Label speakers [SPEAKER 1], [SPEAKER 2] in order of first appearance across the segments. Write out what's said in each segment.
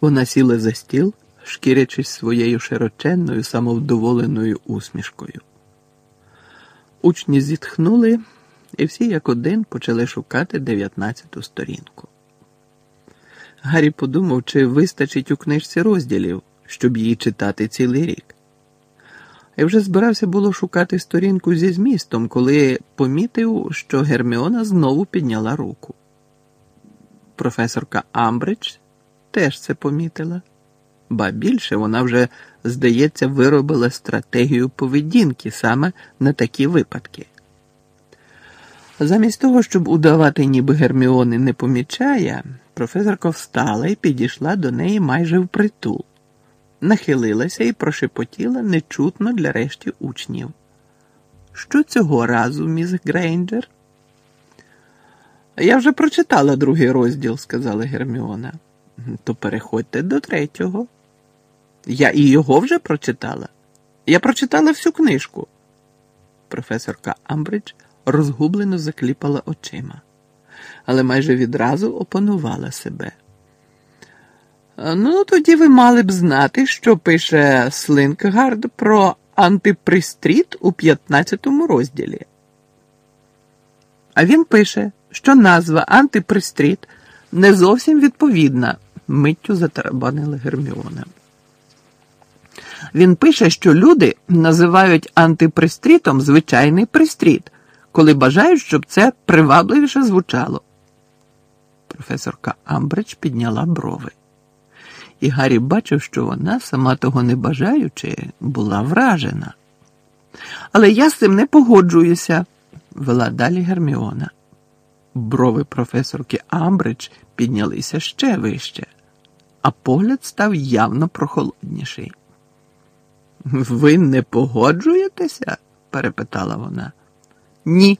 [SPEAKER 1] Вона сіла за стіл, шкірячись своєю широченною, самовдоволеною усмішкою. Учні зітхнули, і всі як один почали шукати дев'ятнадцяту сторінку. Гаррі подумав, чи вистачить у книжці розділів, щоб її читати цілий рік. І вже збирався було шукати сторінку зі змістом, коли помітив, що Герміона знову підняла руку. Професорка Амбридж теж це помітила, ба більше вона вже, здається, виробила стратегію поведінки саме на такі випадки. Замість того, щоб удавати, ніби Герміони не помічає, професорка встала і підійшла до неї майже впритул, нахилилася і прошепотіла нечутно для решті учнів. Що цього разу, міс Грейнджер? Я вже прочитала другий розділ, сказала Герміона. То переходьте до третього. Я і його вже прочитала. Я прочитала всю книжку. Професорка Амбридж розгублено закліпала очима, але майже відразу опанувала себе. Ну, тоді ви мали б знати, що пише Слинкгард про антипристріт у 15 розділі. А він пише, що назва антипристріт не зовсім відповідна, миттю затарабанила Герміона. Він пише, що люди називають антипристрітом звичайний пристріт, коли бажають, щоб це привабливіше звучало. Професорка Амбридж підняла брови, і Гаррі бачив, що вона, сама того не бажаючи, була вражена. Але я з цим не погоджуюся, вела далі Герміона. Брови професорки Амбридж піднялися ще вище, а погляд став явно прохолодніший. Ви не погоджуєтеся? перепитала вона. Ні,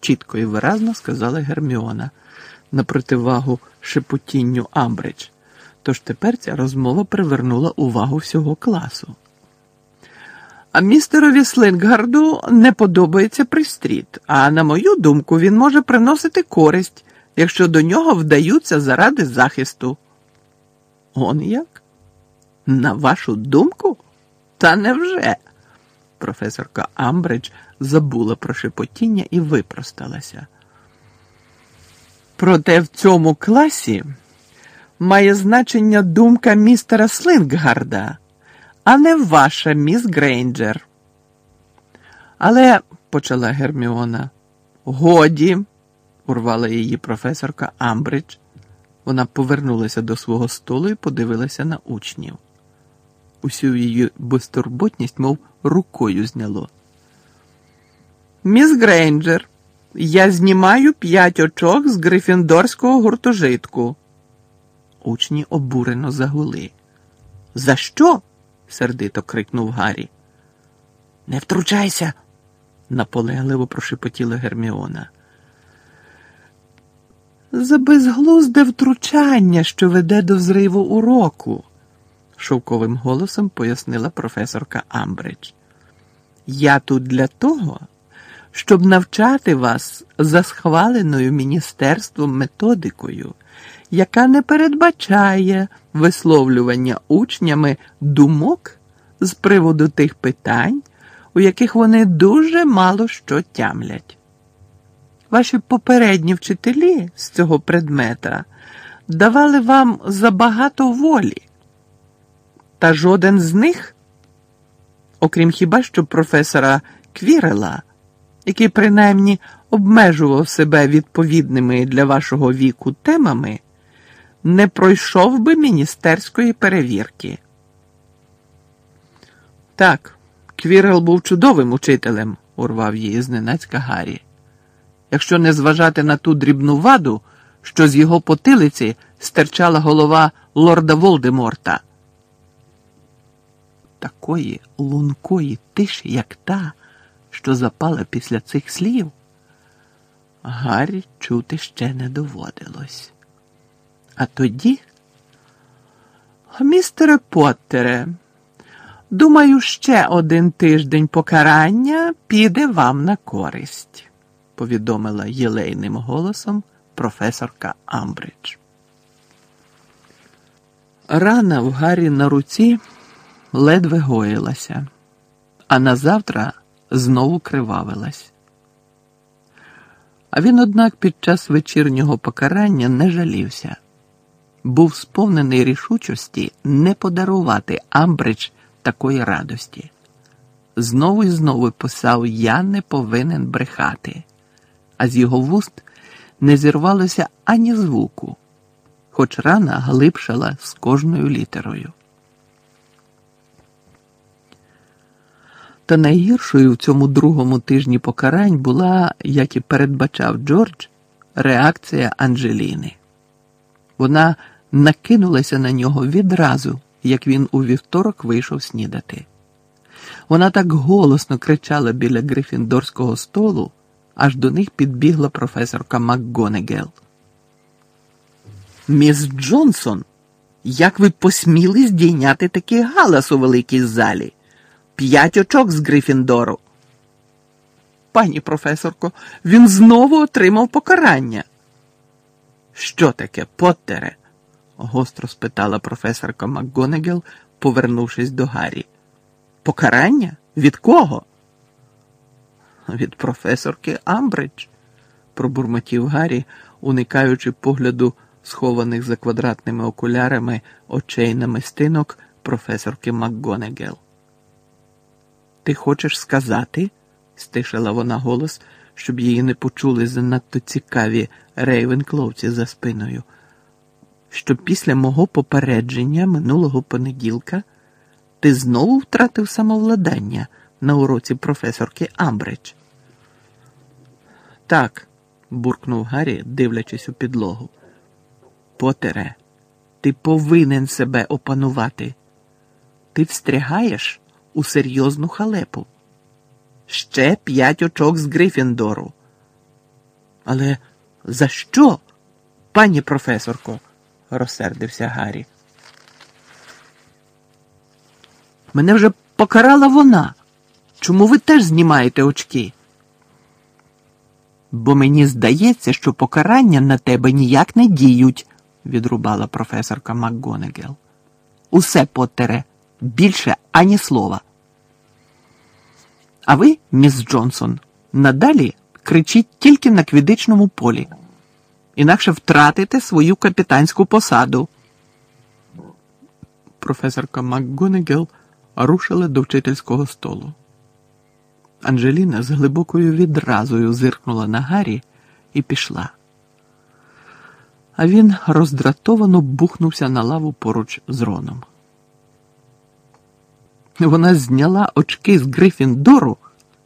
[SPEAKER 1] чітко і виразно сказала Герміона на противагу шепотінню Амбридж. Тож тепер ця розмова привернула увагу всього класу. А містерові Слинггарду не подобається пристріт, а на мою думку, він може приносити користь, якщо до нього вдаються заради захисту. Он як? На вашу думку? Та невже? Професорка Амбридж забула про шепотіння і випросталася. Проте в цьому класі має значення думка містера Слинггарда, а не ваша міс Грейнджер. Але, почала Герміона, годі, урвала її професорка Амбридж. Вона повернулася до свого столу і подивилася на учнів. Усю її безтурботність, мов рукою зняло. Міс Грейнджер, я знімаю п'ять очок з грифіндорського гуртожитку. Учні обурено загули. За що? сердито крикнув Гаррі. Не втручайся, наполегливо прошепотіла Герміона. За безглузде втручання, що веде до взриву уроку, шовковим голосом пояснила професорка Амбридж. Я тут для того, щоб навчати вас за схваленою міністерством методикою, яка не передбачає висловлювання учнями думок з приводу тих питань, у яких вони дуже мало що тямлять. Ваші попередні вчителі з цього предмета давали вам забагато волі, та жоден з них, окрім хіба що професора Квірела, який принаймні обмежував себе відповідними для вашого віку темами, не пройшов би міністерської перевірки. Так, Квірел був чудовим учителем, урвав її зненацька Гаррі. Якщо не зважати на ту дрібну ваду, що з його потилиці стирчала голова лорда Волдеморта. Такої лункої тиші, як та, що запала після цих слів, Гаррі чути ще не доводилось. А тоді, містере Поттере, думаю, ще один тиждень покарання піде вам на користь, повідомила єлейним голосом професорка Амбридж. Рана в Гаррі на руці ледве гоїлася, а назавтра знову кривавилась. А він, однак, під час вечірнього покарання не жалівся, був сповнений рішучості не подарувати Амбридж такої радості. Знову і знову писав Я не повинен брехати, а з його вуст не зірвалося ані звуку, хоч рана глибшала з кожною літерою. Та найгіршою в цьому другому тижні покарань була, як і передбачав Джордж, реакція Анджеліни. Вона накинулася на нього відразу, як він у вівторок вийшов снідати. Вона так голосно кричала біля грифіндорського столу, аж до них підбігла професорка МакГонегел. Міс Джонсон, як ви посміли здійняти такий галас у великій залі? П'ять очок з Грифіндору. Пані професорко, він знову отримав покарання. Що таке, Поттере? гостро спитала професорка МакГонегел, повернувшись до Гаррі. Покарання? Від кого? Від професорки Амбридж, пробурмотів Гаррі, уникаючи погляду схованих за квадратними окулярами очей намистинок професорки МакГонегел. Ти хочеш сказати? стишила вона голос, щоб її не почули занадто цікаві рейвенкловці за спиною. Що після мого попередження минулого понеділка ти знову втратив самовладання на уроці професорки Амбридж? Так, буркнув Гаррі, дивлячись у підлогу. Потере, ти повинен себе опанувати. Ти встрягаєш у серйозну халепу. Ще п'ять очок з Грифіндору. Але за що, пані професорко? розсердився Гаррі. Мене вже покарала вона. Чому ви теж знімаєте очки? Бо мені здається, що покарання на тебе ніяк не діють, відрубала професорка МакГонегел. Усе Поттере, більше ані слова. А ви, міс Джонсон, надалі кричіть тільки на квідичному полі, інакше втратите свою капітанську посаду. Професорка МакГонегел рушила до вчительського столу. Анжеліна з глибокою відразою зиркнула на Гаррі і пішла. А він роздратовано бухнувся на лаву поруч з Роном. Вона зняла очки з Грифіндору,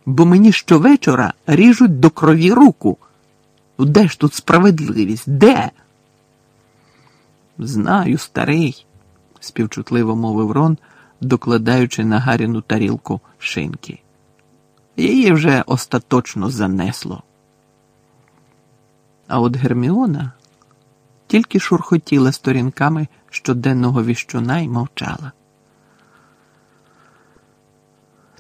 [SPEAKER 1] бо мені щовечора ріжуть до крові руку. Де ж тут справедливість? Де? Знаю, старий, співчутливо мовив Рон, докладаючи на Гаріну тарілку шинки. Її вже остаточно занесло. А от Герміона тільки шурхотіла сторінками щоденного віщуна і мовчала.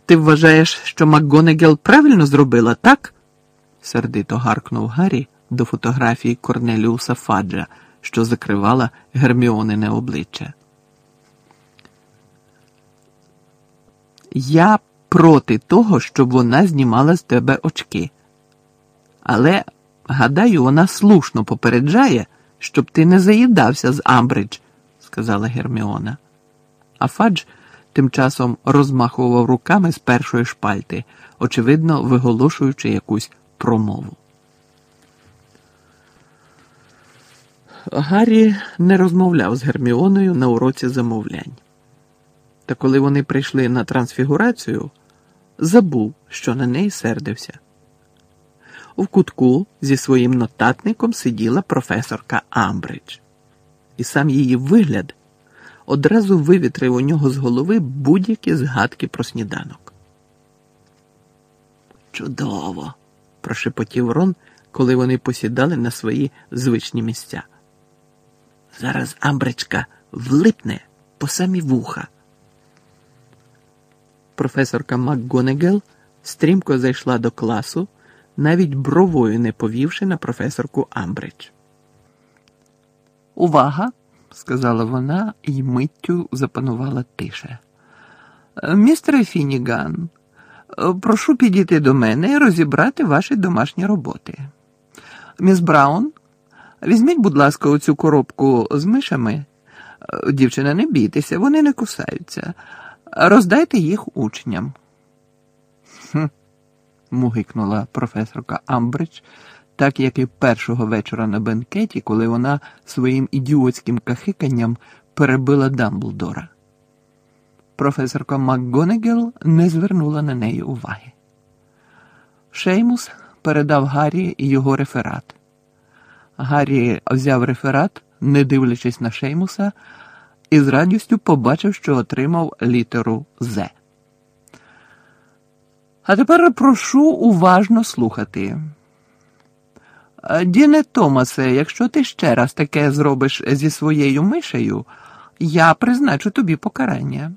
[SPEAKER 1] Ти вважаєш, що МакГонегел правильно зробила, так? сердито гаркнув Гаррі до фотографії Корнеліуса Фаджа, що закривала Герміонине обличчя. Я проти того, щоб вона знімала з тебе очки. Але, гадаю, вона слушно попереджає, щоб ти не заїдався з Амбридж, сказала Герміона. А Фадж тим часом розмахував руками з першої шпальти, очевидно, виголошуючи якусь промову. Гаррі не розмовляв з Герміоною на уроці замовлянь. Та коли вони прийшли на трансфігурацію, забув, що на неї сердився. У кутку зі своїм нотатником сиділа професорка Амбридж, і сам її вигляд одразу вивітрив у нього з голови будь-які згадки про сніданок. Чудово! прошепотів Рон, коли вони посідали на свої звичні місця. Зараз Амбричка влипне по самі вуха. Професорка МакГонегел стрімко зайшла до класу, навіть бровою не повівши на професорку Амбридж. Увага! сказала вона і миттю запанувала тише. Містере Фініган, прошу підійти до мене і розібрати ваші домашні роботи. Міс Браун, візьміть, будь ласка, оцю коробку з мишами. Дівчина, не бійтеся, вони не кусаються. Роздайте їх учням. «Хм», – мугикнула професорка Амбридж, так як і першого вечора на бенкеті, коли вона своїм ідіотським кахиканням перебила Дамблдора. Професорка МакГонегел не звернула на неї уваги. Шеймус передав Гаррі його реферат. Гаррі взяв реферат, не дивлячись на Шеймуса, і з радістю побачив, що отримав літеру З. А тепер прошу уважно слухати. Діне Томасе, якщо ти ще раз таке зробиш зі своєю мишею, я призначу тобі покарання.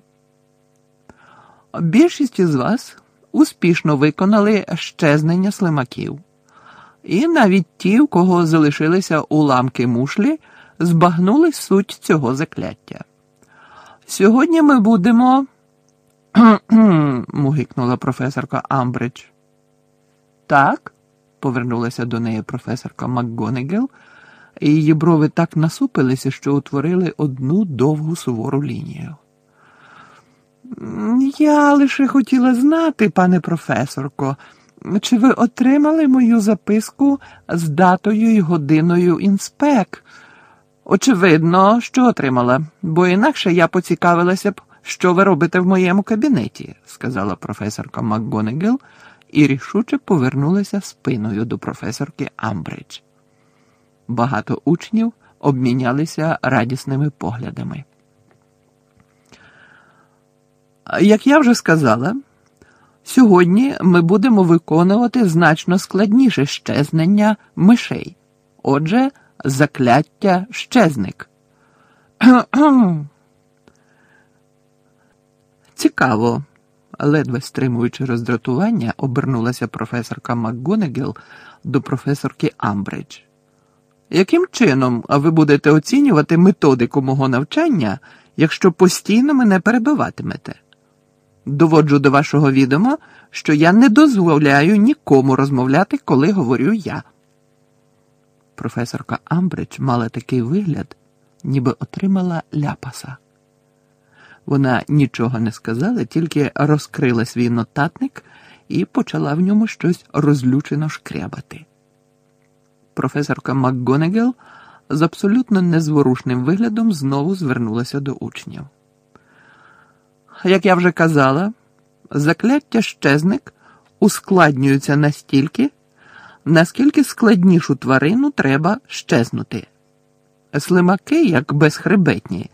[SPEAKER 1] Більшість із вас успішно виконали щезнення слимаків, і навіть ті, у кого залишилися уламки мушлі, збагнули суть цього закляття. Сьогодні ми будемо. мугикнула професорка Амбридж. Так, повернулася до неї професорка МакГонегел, і її брови так насупилися, що утворили одну довгу сувору лінію. Я лише хотіла знати, пане професорко, чи ви отримали мою записку з датою і годиною інспек? Очевидно, що отримала, бо інакше я поцікавилася б, що ви робите в моєму кабінеті, сказала професорка МакГонегел і рішуче повернулася спиною до професорки Амбридж. Багато учнів обмінялися радісними поглядами. Як я вже сказала, сьогодні ми будемо виконувати значно складніше щезнення мишей. Отже, закляття щезник. Цікаво, ледве стримуючи роздратування, обернулася професорка МакГонегел до професорки Амбридж. Яким чином ви будете оцінювати методику мого навчання, якщо постійно мене перебиватимете? Доводжу до вашого відома, що я не дозволяю нікому розмовляти, коли говорю я. Професорка Амбридж мала такий вигляд, ніби отримала ляпаса. Вона нічого не сказала, тільки розкрила свій нотатник і почала в ньому щось розлючено шкрябати. Професорка МакГонегел з абсолютно незворушним виглядом знову звернулася до учнів. Як я вже казала, закляття щезник ускладнюються настільки, наскільки складнішу тварину треба щезнути. Слимаки, як безхребетні,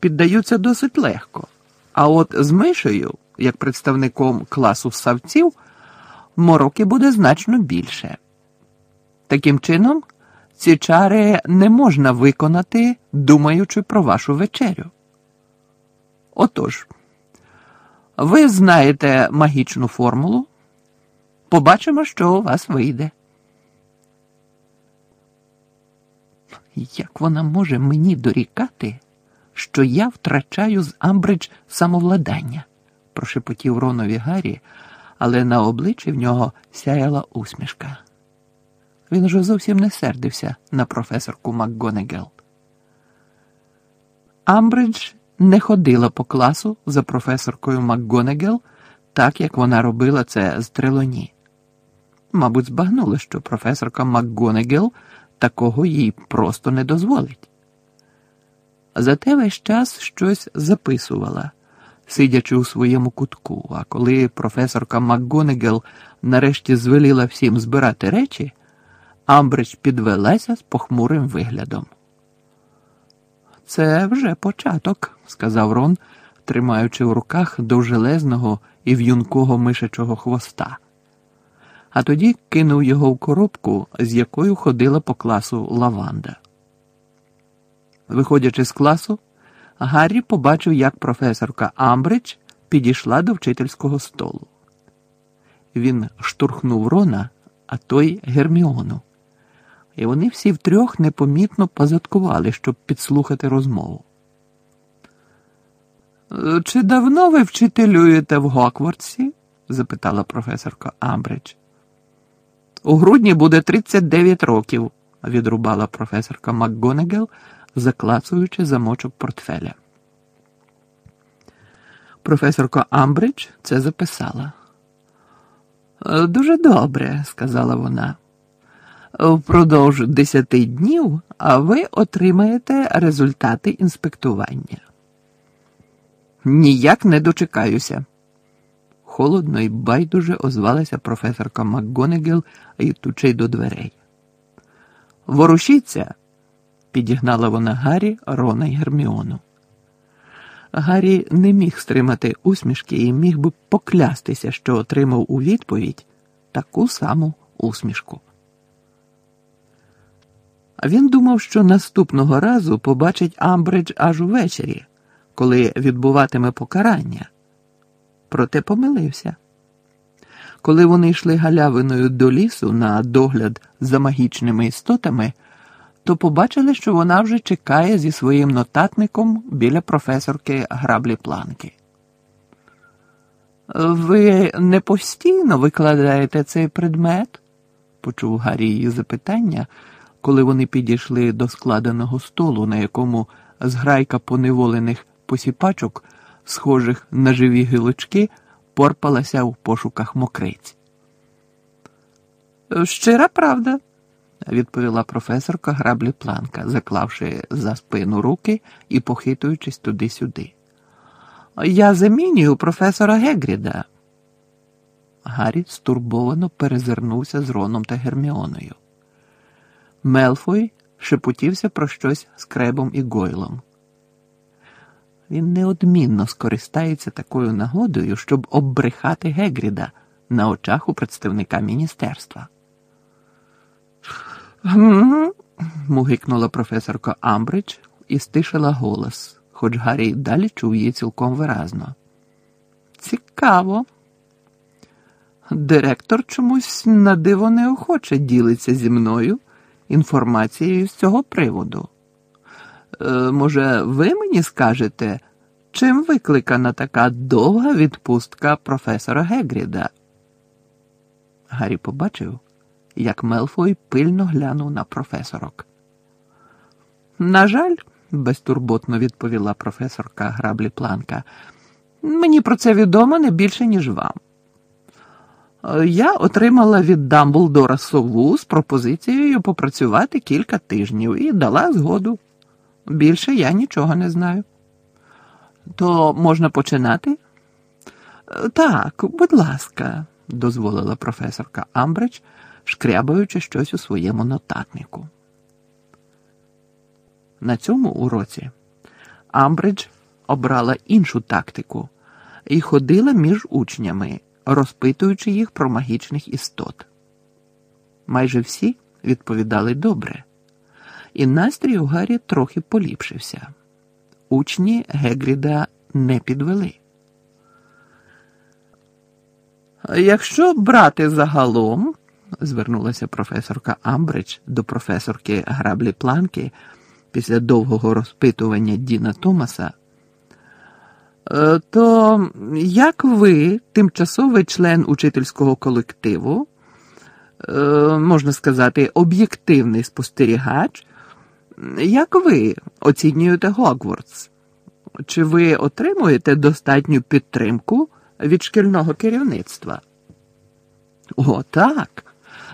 [SPEAKER 1] піддаються досить легко, а от з мишею, як представником класу савців, мороки буде значно більше. Таким чином, ці чари не можна виконати, думаючи про вашу вечерю. Отож, ви знаєте магічну формулу. Побачимо, що у вас вийде. Як вона може мені дорікати, що я втрачаю з Амбридж самовладання? прошепотів Ронові Гаррі, але на обличчі в нього сяяла усмішка. Він уже зовсім не сердився на професорку МакГонегел. Амбридж не ходила по класу за професоркою МакГонегел, так як вона робила це з Трелоні. Мабуть, збагнула, що професорка МакГонегел такого їй просто не дозволить. Зате весь час щось записувала, сидячи у своєму кутку, а коли професорка МакГонегел нарешті звеліла всім збирати речі, Амбридж підвелася з похмурим виглядом. Це вже початок, сказав Рон, тримаючи в руках довжелезного і в'юнкого мишачого хвоста. А тоді кинув його в коробку, з якою ходила по класу лаванда. Виходячи з класу, Гаррі побачив, як професорка Амбридж підійшла до вчительського столу. Він штурхнув Рона, а той Герміону і вони всі втрьох непомітно позадкували, щоб підслухати розмову. «Е, Чи давно ви вчителюєте в Гоквардсі? запитала професорка Амбридж. У грудні буде 39 років, відрубала професорка МакГонегел, заклацуючи замочок портфеля. Професорка Амбридж це записала. «Е, Дуже добре, сказала вона. Впродовж десяти днів а ви отримаєте результати інспектування. Ніяк не дочекаюся. Холодно і байдуже озвалася професорка МакГонегел, йтучи до дверей. Ворушіться, підігнала вона Гаррі, Рона й Герміону. Гаррі не міг стримати усмішки і міг би поклястися, що отримав у відповідь таку саму усмішку. Він думав, що наступного разу побачить Амбридж аж увечері, коли відбуватиме покарання. Проте помилився. Коли вони йшли галявиною до лісу на догляд за магічними істотами, то побачили, що вона вже чекає зі своїм нотатником біля професорки граблі планки. Ви не постійно викладаєте цей предмет? почув Гаррі її запитання, коли вони підійшли до складеного столу, на якому зграйка поневолених посіпачок, схожих на живі гілочки, порпалася в пошуках мокриць. Щира правда, відповіла професорка граблі планка, заклавши за спину руки і похитуючись туди-сюди. Я замінюю професора Гегріда. Гаррі стурбовано перезирнувся з Роном та Герміоною. Мелфой шепотівся про щось з кребом і гойлом. Він неодмінно скористається такою нагодою, щоб оббрехати Гегріда на очах у представника міністерства. Мугикнула професорка Амбридж і стишила голос, хоч Гаррі далі чув її цілком виразно. Цікаво. Директор чомусь на диво неохоче ділиться зі мною інформацією з цього приводу. Е, може, ви мені скажете, чим викликана така довга відпустка професора Гегріда? Гаррі побачив, як Мелфой пильно глянув на професорок. На жаль, безтурботно відповіла професорка граблі Планка, мені про це відомо не більше, ніж вам. Я отримала від Дамблдора сову з пропозицією попрацювати кілька тижнів і дала згоду. Більше я нічого не знаю. То можна починати? Так, будь ласка, дозволила професорка Амбридж, шкрябаючи щось у своєму нотатнику. На цьому уроці Амбридж обрала іншу тактику і ходила між учнями, розпитуючи їх про магічних істот. Майже всі відповідали добре, і настрій у Гаррі трохи поліпшився. Учні Гегріда не підвели. Якщо брати загалом, звернулася професорка Амбридж до професорки Граблі Планки після довгого розпитування Діна Томаса, «е, то як ви, тимчасовий член учительського колективу, е, можна сказати, об'єктивний спостерігач, як ви оцінюєте Гогвардс? Чи ви отримуєте достатню підтримку від шкільного керівництва? О, так.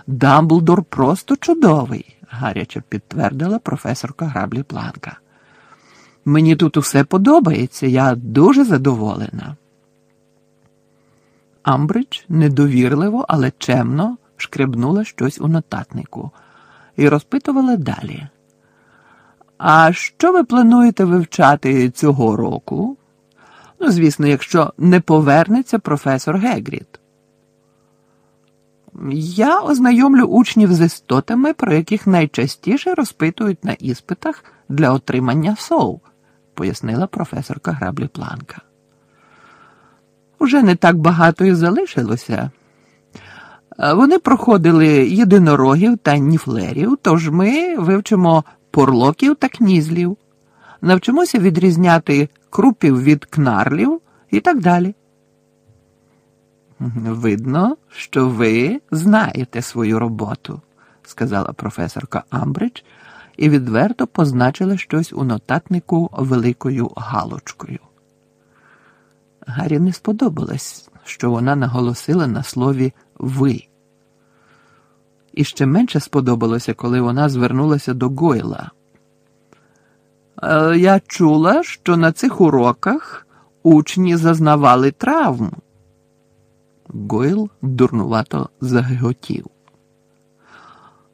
[SPEAKER 1] Дамблдор просто чудовий, гаряче підтвердила професорка Граблі Планка. Мені тут усе подобається, я дуже задоволена. Амбридж недовірливо, але чемно шкребнула щось у нотатнику і розпитувала далі. А що ви плануєте вивчати цього року? Ну, звісно, якщо не повернеться професор Гегріт. Я ознайомлю учнів з істотами, про яких найчастіше розпитують на іспитах для отримання сов, пояснила професорка Граблі Планка. Уже не так багато і залишилося. Вони проходили єдинорогів та ніфлерів, тож ми вивчимо порлоків та кнізлів, навчимося відрізняти крупів від кнарлів і так далі. Видно, що ви знаєте свою роботу, сказала професорка Амбридж і відверто позначила щось у нотатнику великою галочкою. Гаррі не сподобалось, що вона наголосила на слові ви. І ще менше сподобалося, коли вона звернулася до Гойла. «Е, Я чула, що на цих уроках учні зазнавали травм. Гойл дурнувато загиготів.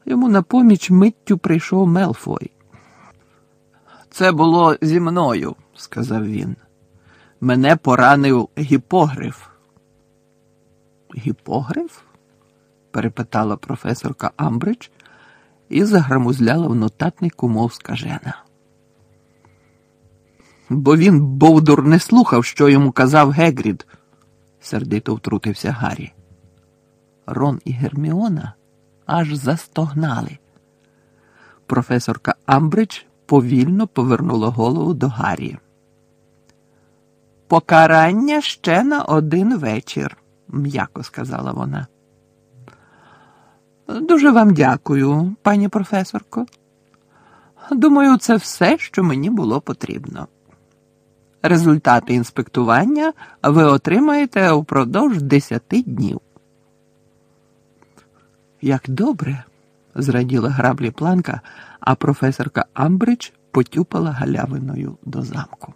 [SPEAKER 1] Йому на поміч миттю прийшов Мелфой. Це було зі мною, сказав він. Мене поранив гіпогриф. Гіпогриф? Перепитала професорка Амбридж і заграмузляла в нотатнику, мов скажена. Бо він Бовдур не слухав, що йому казав Гегрід, сердито втрутився Гаррі. Рон і Герміона аж застогнали. Професорка Амбридж повільно повернула голову до Гаррі. Покарання ще на один вечір, м'яко сказала вона. Дуже вам дякую, пані професорко. Думаю, це все, що мені було потрібно. Результати інспектування ви отримаєте упродовж десяти днів. Як добре, зраділа граблі планка, а професорка Амбридж потюпала галявиною до замку.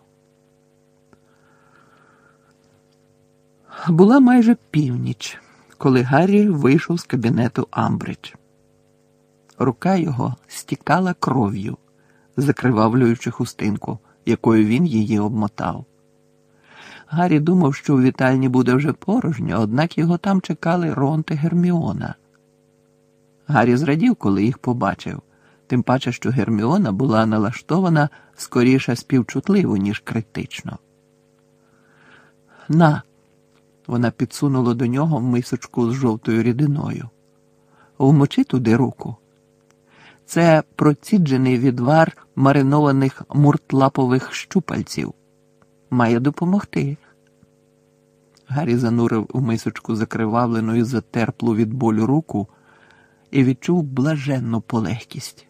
[SPEAKER 1] Була майже північ, коли Гаррі вийшов з кабінету Амбридж. Рука його стікала кров'ю, закривавлюючи хустинку, якою він її обмотав. Гаррі думав, що у вітальні буде вже порожньо, однак його там чекали Рон та Герміона. Гаррі зрадів, коли їх побачив, тим паче, що Герміона була налаштована скоріше співчутливо, ніж критично. На, вона підсунула до нього мисочку з жовтою рідиною. Вмочи туди руку. Це проціджений відвар маринованих муртлапових щупальців. Має допомогти. Гаррі занурив у мисочку закривавлену і затерплу від болю руку і відчув блаженну полегкість.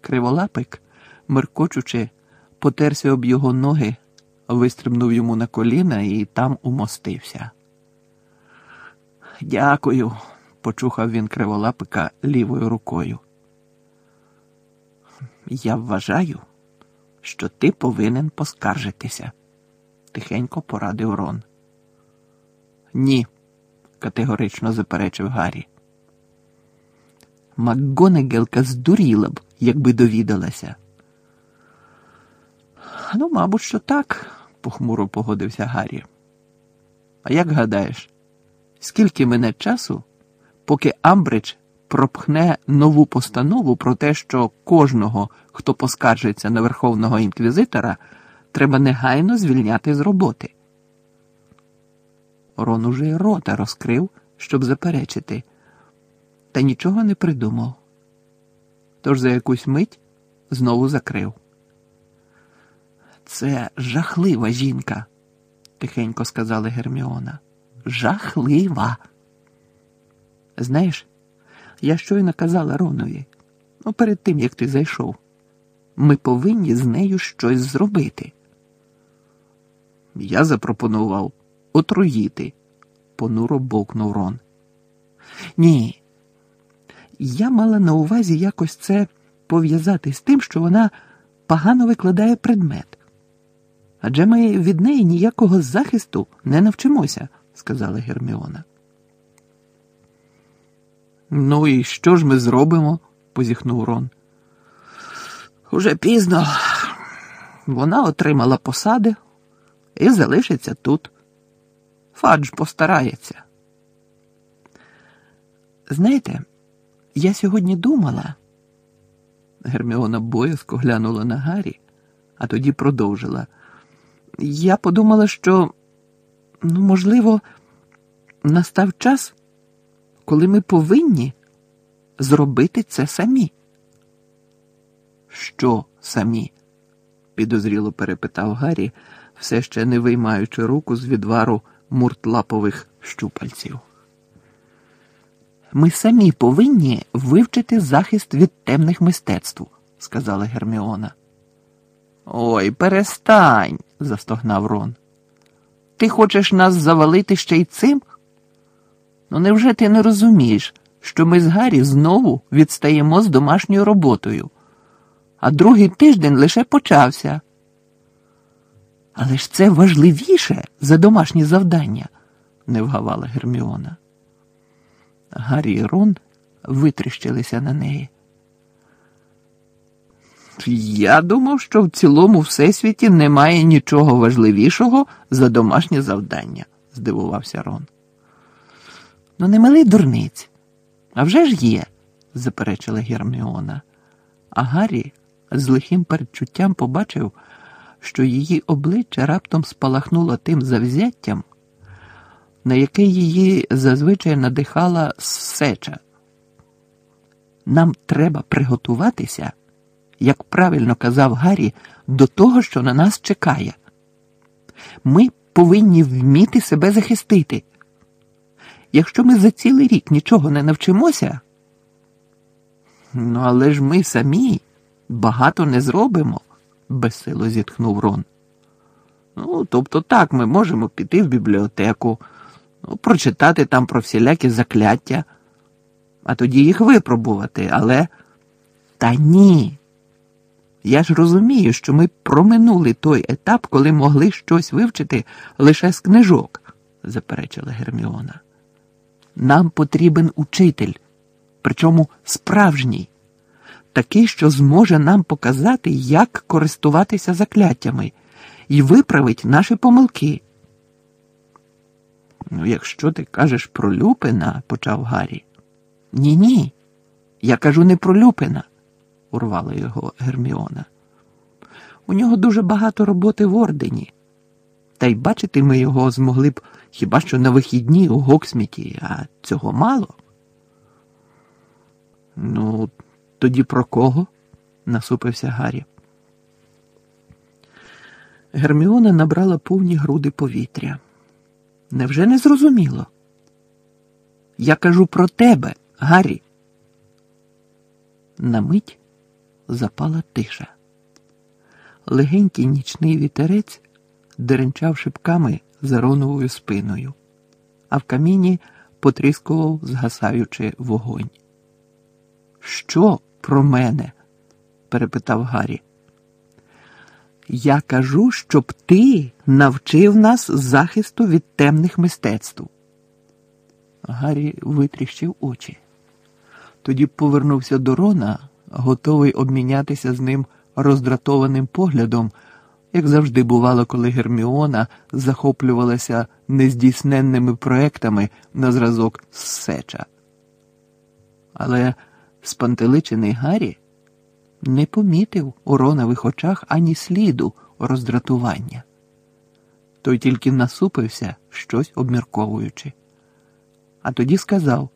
[SPEAKER 1] Криволапик, меркочучи, потерся об його ноги, вистрибнув йому на коліна і там умостився. Дякую, почухав він криволапика лівою рукою. Я вважаю, що ти повинен поскаржитися, тихенько порадив Рон. Ні, категорично заперечив Гаррі. МакГонегелка здуріла б, якби довідалася. Ну, мабуть, що так, похмуро погодився Гаррі. А як гадаєш, скільки мине часу, поки Амбридж пропхне нову постанову про те, що кожного, хто поскаржиться на верховного інквізитора, треба негайно звільняти з роботи? Рон уже й рота розкрив, щоб заперечити та нічого не придумав. Тож за якусь мить знову закрив. Це жахлива жінка, тихенько сказала Герміона. Жахлива. Знаєш, я щойно казала Ронові, ну, перед тим як ти зайшов, ми повинні з нею щось зробити. Я запропонував отруїти, понуро бовкнув Рон. Ні, я мала на увазі якось це пов'язати з тим, що вона погано викладає предмет. Адже ми від неї ніякого захисту не навчимося, сказала Герміона. Ну і що ж ми зробимо? позіхнув Рон. Уже пізно. Вона отримала посади і залишиться тут. Фадж постарається. Знаєте, я сьогодні думала. Герміона боязко глянула на Гаррі, а тоді продовжила. Я подумала, що, ну, можливо, настав час коли ми повинні зробити це самі. Що самі? підозріло перепитав Гаррі, все ще не виймаючи руку з відвару муртлапових щупальців. Ми самі повинні вивчити захист від темних мистецтв, сказала Герміона. Ой, перестань, застогнав Рон. Ти хочеш нас завалити ще й цим? Ну, невже ти не розумієш, що ми з Гаррі знову відстаємо з домашньою роботою, а другий тиждень лише почався. Але ж це важливіше за домашні завдання, не вгавала Герміона. Гаррі і Рон витріщилися на неї. Я думав, що в цілому всесвіті немає нічого важливішого за домашнє завдання, здивувався Рон. Ну, не милий дурниць. А вже ж є, заперечила Герміона. А Гаррі з лихим передчуттям побачив, що її обличчя раптом спалахнуло тим завзяттям, на яке її зазвичай надихала сеча. Нам треба приготуватися, як правильно казав Гаррі, до того, що на нас чекає. Ми повинні вміти себе захистити. Якщо ми за цілий рік нічого не навчимося, ну але ж ми самі багато не зробимо, безсило зітхнув Рон. Ну, тобто так, ми можемо піти в бібліотеку, ну, прочитати там про всілякі закляття, а тоді їх випробувати, але. Та ні. Я ж розумію, що ми проминули той етап, коли могли щось вивчити лише з книжок, заперечила Герміона. Нам потрібен учитель, причому справжній, такий, що зможе нам показати, як користуватися закляттями і виправить наші помилки. Ну, якщо ти кажеш про Люпина, почав Гаррі. Ні, ні. Я кажу не про Люпина, урвала його Герміона. У нього дуже багато роботи в ордені. Та й бачити ми його змогли б хіба що на вихідні у Гоксміті, а цього мало. Ну, тоді про кого? насупився Гаррі. Герміона набрала повні груди повітря. Невже не зрозуміло? Я кажу про тебе, Гаррі. На мить запала тиша. Легенький нічний вітерець деренчав шипками за роновою спиною, а в каміні потріскував, згасаючи вогонь. Що про мене? перепитав Гаррі. Я кажу, щоб ти навчив нас захисту від темних мистецтв. Гаррі витріщив очі. Тоді повернувся до Рона, готовий обмінятися з ним роздратованим поглядом, як завжди бувало, коли Герміона захоплювалася нездійсненними проектами на зразок Сеча. Але спантеличений Гаррі не помітив у Ронових очах ані сліду роздратування. Той тільки насупився, щось обмірковуючи. А тоді сказав: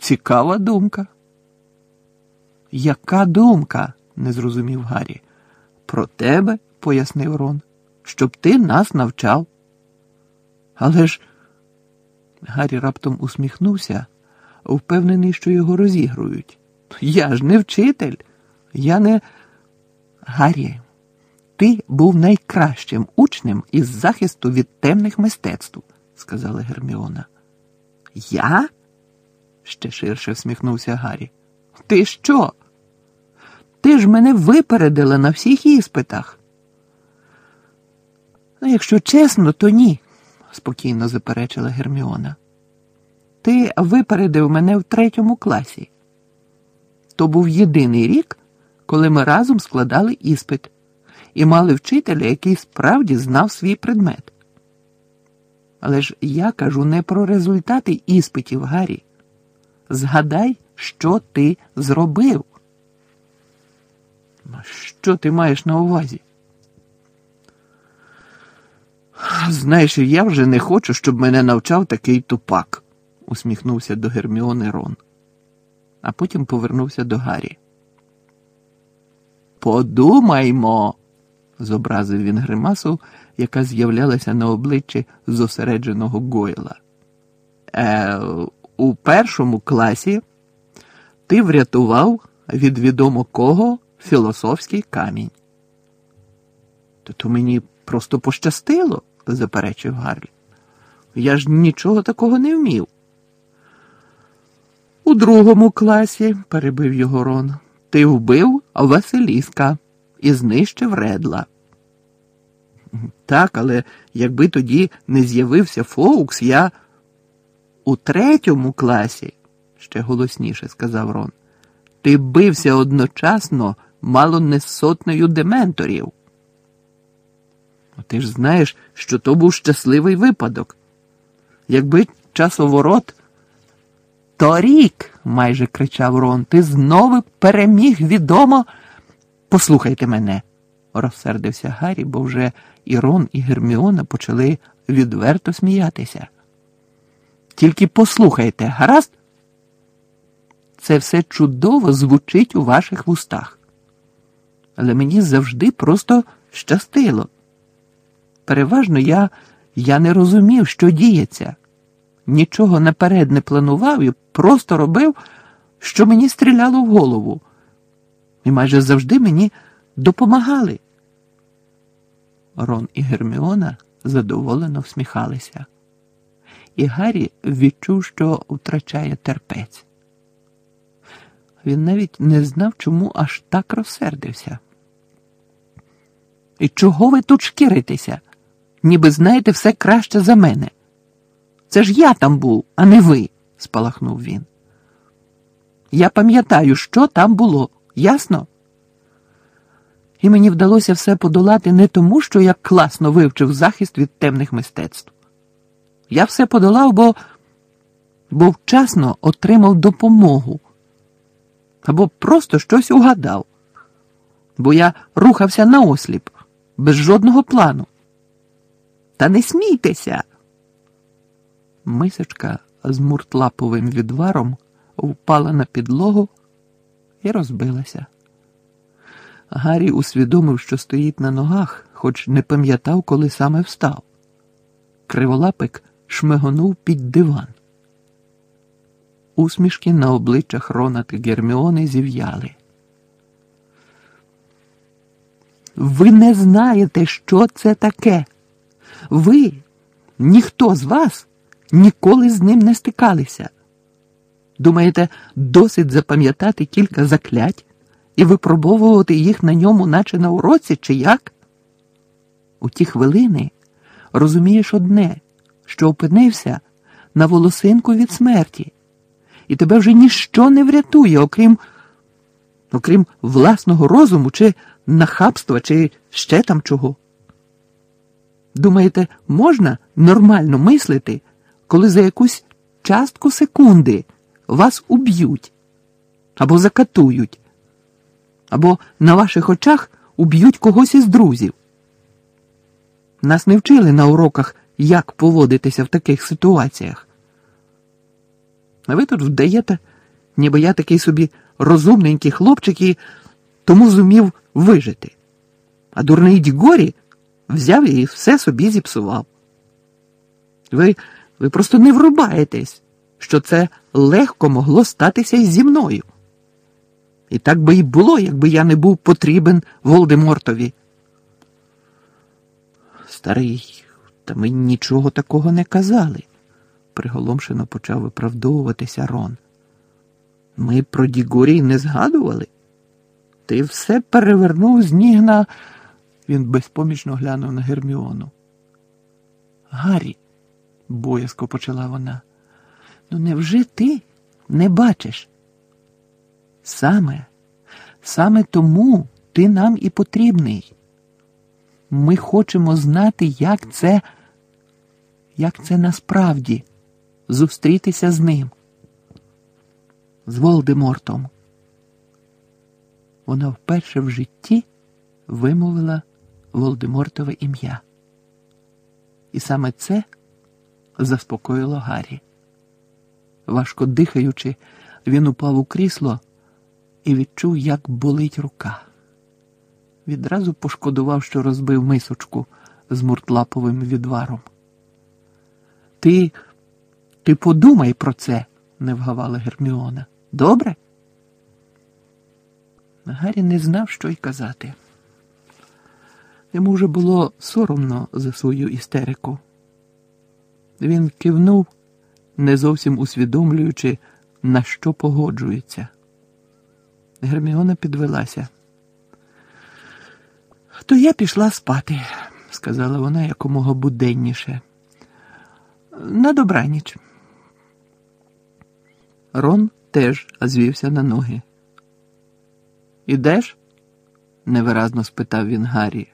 [SPEAKER 1] Цікава думка. Яка думка? не зрозумів Гаррі. Про тебе, пояснив Рон, щоб ти нас навчав. Але ж Гаррі раптом усміхнувся, впевнений, що його розігрують. Я ж не вчитель, я не. Гаррі, ти був найкращим учнем із захисту від темних мистецтв, сказала Герміона. Я? ще ширше всміхнувся Гаррі. Ти що? Ти ж мене випередила на всіх іспитах. Ну, якщо чесно, то ні, спокійно заперечила Герміона. Ти випередив мене в третьому класі. То був єдиний рік, коли ми разом складали іспит і мали вчителя, який справді знав свій предмет. Але ж я кажу не про результати іспитів, Гаррі. Згадай, що ти зробив. Що ти маєш на увазі? Знаєш, я вже не хочу, щоб мене навчав такий тупак, усміхнувся до Герміони Рон, а потім повернувся до Гаррі. Подумаймо, зобразив він гримасу, яка з'являлася на обличчі зосередженого Гойла. Е, У першому класі ти врятував від відомо кого філософський камінь. То, то мені просто пощастило, заперечив Гарлі. Я ж нічого такого не вмів. У другому класі, перебив його Рон, ти вбив Василіска і знищив редла. Так, але якби тоді не з'явився Фоукс, я у третьому класі, ще голосніше сказав Рон, ти бився одночасно мало не сотнею дементорів. Ти ж знаєш, що то був щасливий випадок. Якби часоворот. Торік, майже кричав Рон, ти знову переміг відомо. Послухайте мене, розсердився Гаррі, бо вже і Рон, і Герміона почали відверто сміятися. Тільки послухайте, гаразд? Це все чудово звучить у ваших вустах. Але мені завжди просто щастило. Переважно я, я не розумів, що діється. Нічого наперед не планував і просто робив, що мені стріляло в голову. І майже завжди мені допомагали. Рон і Герміона задоволено всміхалися, і Гаррі відчув, що втрачає терпець. Він навіть не знав, чому аж так розсердився. І чого ви тут шкіритеся? Ніби знаєте все краще за мене. Це ж я там був, а не ви, спалахнув він. Я пам'ятаю, що там було, ясно? І мені вдалося все подолати не тому, що я класно вивчив захист від темних мистецтв. Я все подолав, бо, бо вчасно отримав допомогу або просто щось угадав, бо я рухався наосліп, без жодного плану. Та не смійтеся. Мисочка з муртлаповим відваром впала на підлогу і розбилася. Гаррі усвідомив, що стоїть на ногах, хоч не пам'ятав, коли саме встав. Криволапик шмигонув під диван. Усмішки на обличчях Рона та Герміони зів'яли. Ви не знаєте, що це таке. Ви, ніхто з вас ніколи з ним не стикалися. Думаєте, досить запам'ятати кілька заклять і випробовувати їх на ньому, наче на уроці, чи як? У ті хвилини розумієш одне, що опинився на волосинку від смерті, і тебе вже ніщо не врятує, окрім, окрім власного розуму, чи нахабства, чи ще там чого. Думаєте, можна нормально мислити, коли за якусь частку секунди вас уб'ють або закатують, або на ваших очах уб'ють когось із друзів? Нас не вчили на уроках, як поводитися в таких ситуаціях. А ви тут вдаєте, ніби я такий собі розумненький хлопчик і тому зумів вижити. А дурний Дігорі взяв і все собі зіпсував. Ви, ви просто не врубаєтесь, що це легко могло статися і зі мною. І так би і було, якби я не був потрібен Волдемортові. Старий, та ми нічого такого не казали, приголомшено почав виправдовуватися Рон. Ми про Дігорі не згадували. Ти все перевернув з ніг на... Він безпомічно глянув на Герміону. Гаррі, боязко почала вона, ну невже ти не бачиш? Саме, саме тому ти нам і потрібний. Ми хочемо знати, як це, як це насправді зустрітися з ним, з Волдемортом. Вона вперше в житті вимовила Волдемортове ім'я. І саме це заспокоїло Гаррі. Важко дихаючи, він упав у крісло і відчув, як болить рука. Відразу пошкодував, що розбив мисочку з муртлаповим відваром. Ти, ти подумай про це, не вгавала Герміона. Добре? Гаррі не знав, що й казати. Йому вже було соромно за свою істерику. Він кивнув, не зовсім усвідомлюючи, на що погоджується. Герміона підвелася. То я пішла спати, сказала вона якомога буденніше. На добраніч. Рон теж звівся на ноги. Ідеш? невиразно спитав він Гаррі.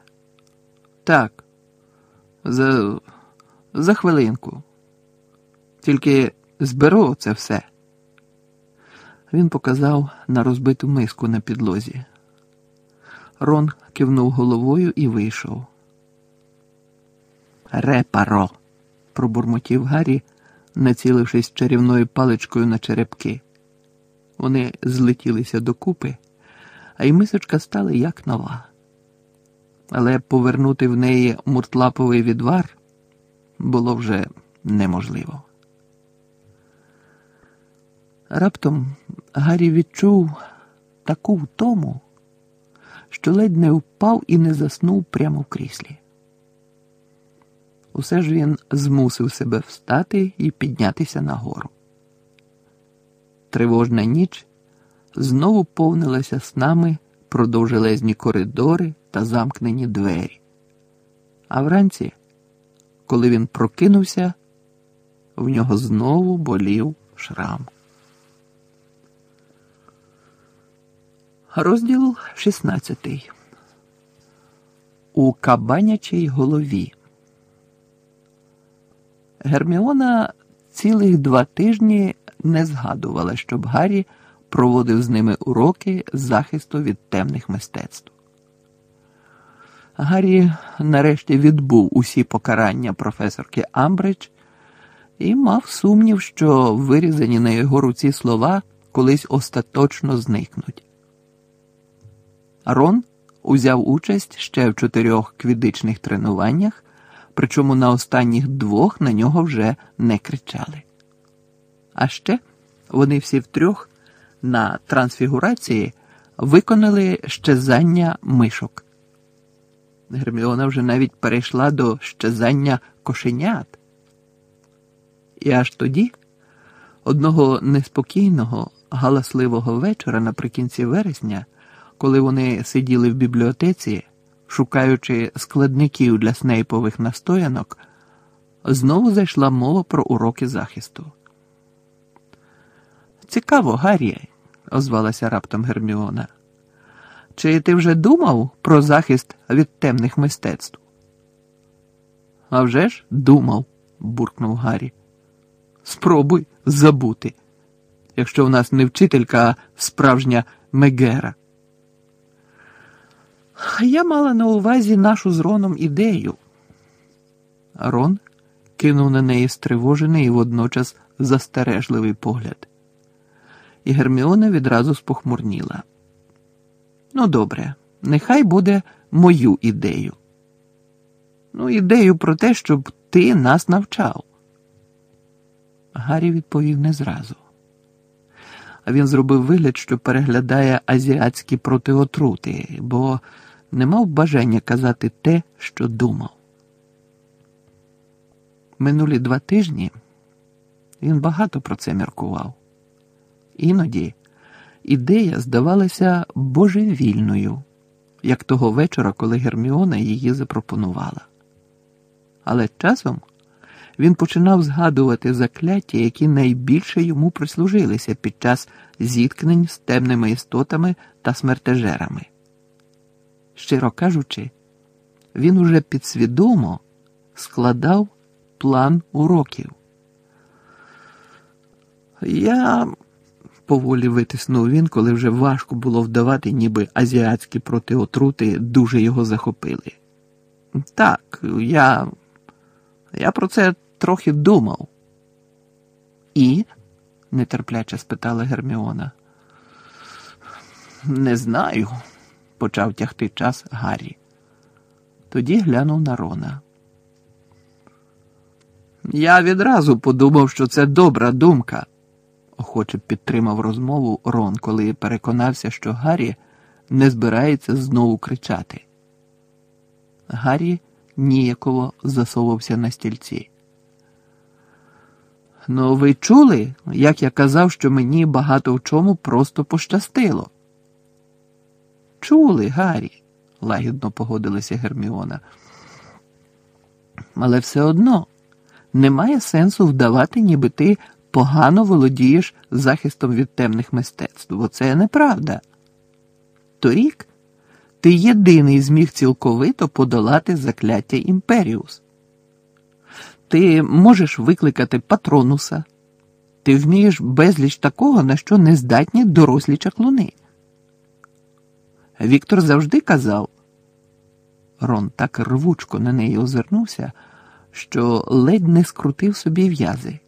[SPEAKER 1] Так, за за хвилинку. Тільки зберу це все. Він показав на розбиту миску на підлозі. Рон кивнув головою і вийшов. Репаро, пробурмотів Гаррі, націлившись чарівною паличкою на черепки. Вони злетілися докупи, а й мисочка стала як нова. Але повернути в неї муртлаповий відвар було вже неможливо. Раптом Гаррі відчув таку втому, що ледь не впав і не заснув прямо в кріслі. Усе ж він змусив себе встати і піднятися нагору. Тривожна ніч знову повнилася снами про довжелезні коридори та замкнені двері. А вранці, коли він прокинувся, в нього знову болів шрам. Розділ 16 У кабанячій голові. Герміона цілих два тижні не згадувала, щоб Гаррі проводив з ними уроки захисту від темних мистецтв. Гаррі нарешті відбув усі покарання професорки Амбридж і мав сумнів, що вирізані на його руці слова колись остаточно зникнуть. Рон узяв участь ще в чотирьох квідичних тренуваннях, причому на останніх двох на нього вже не кричали. А ще вони всі втрьох на трансфігурації виконали щезання мишок. Герміона вже навіть перейшла до щезання кошенят. І аж тоді, одного неспокійного, галасливого вечора наприкінці вересня коли вони сиділи в бібліотеці, шукаючи складників для снейпових настоянок, знову зайшла мова про уроки захисту. Цікаво, Гаррі, озвалася раптом Герміона. Чи ти вже думав про захист від темних мистецтв? «А вже ж думав, буркнув Гаррі. Спробуй забути, якщо в нас не вчителька, а справжня Мегера. Я мала на увазі нашу з Роном ідею. Рон кинув на неї стривожений і водночас застережливий погляд. І Герміона відразу спохмурніла. Ну, добре, нехай буде мою ідею. Ну, ідею про те, щоб ти нас навчав. Гаррі відповів не зразу. А він зробив вигляд, що переглядає азіатські протиотрути, бо не мав бажання казати те, що думав. Минулі два тижні він багато про це міркував. Іноді ідея здавалася божевільною, як того вечора, коли Герміона її запропонувала. Але часом він починав згадувати закляття, які найбільше йому прислужилися під час зіткнень з темними істотами та смертежерами. Щиро кажучи, він уже підсвідомо складав план уроків. Я поволі витиснув він, коли вже важко було вдавати, ніби азіатські протиотрути дуже його захопили. Так, я, я про це трохи думав. І? нетерпляче спитала Герміона. Не знаю, почав тягти час Гаррі. Тоді глянув на Рона. Я відразу подумав, що це добра думка, охоче підтримав розмову Рон, коли переконався, що Гаррі не збирається знову кричати. Гаррі ніяково засовувався на стільці. Ну, ви чули, як я казав, що мені багато в чому просто пощастило? Чули, Гаррі, лагідно погодилася Герміона. Але все одно немає сенсу вдавати, ніби ти погано володієш захистом від темних мистецтв, бо це неправда. Торік ти єдиний зміг цілковито подолати закляття Імперіус. Ти можеш викликати патронуса, ти вмієш безліч такого, на що не здатні дорослі чаклуни. Віктор завжди казав. Рон так рвучко на неї озирнувся, що ледь не скрутив собі в'язи.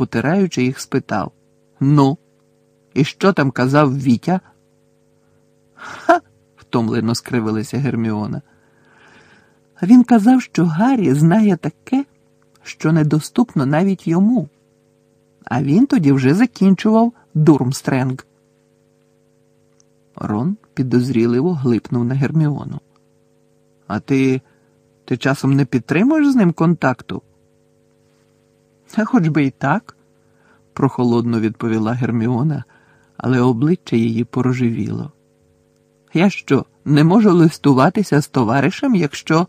[SPEAKER 1] Потираючи їх, спитав Ну, і що там казав Вітя? Ха. втомлено скривилася Герміона. Він казав, що Гаррі знає таке, що недоступно навіть йому. А він тоді вже закінчував Дурмстренг. Рон підозріливо глипнув на Герміону. А ти ти часом не підтримуєш з ним контакту? А хоч би і так, прохолодно відповіла Герміона, але обличчя її порожевіло. Я що, не можу листуватися з товаришем, якщо.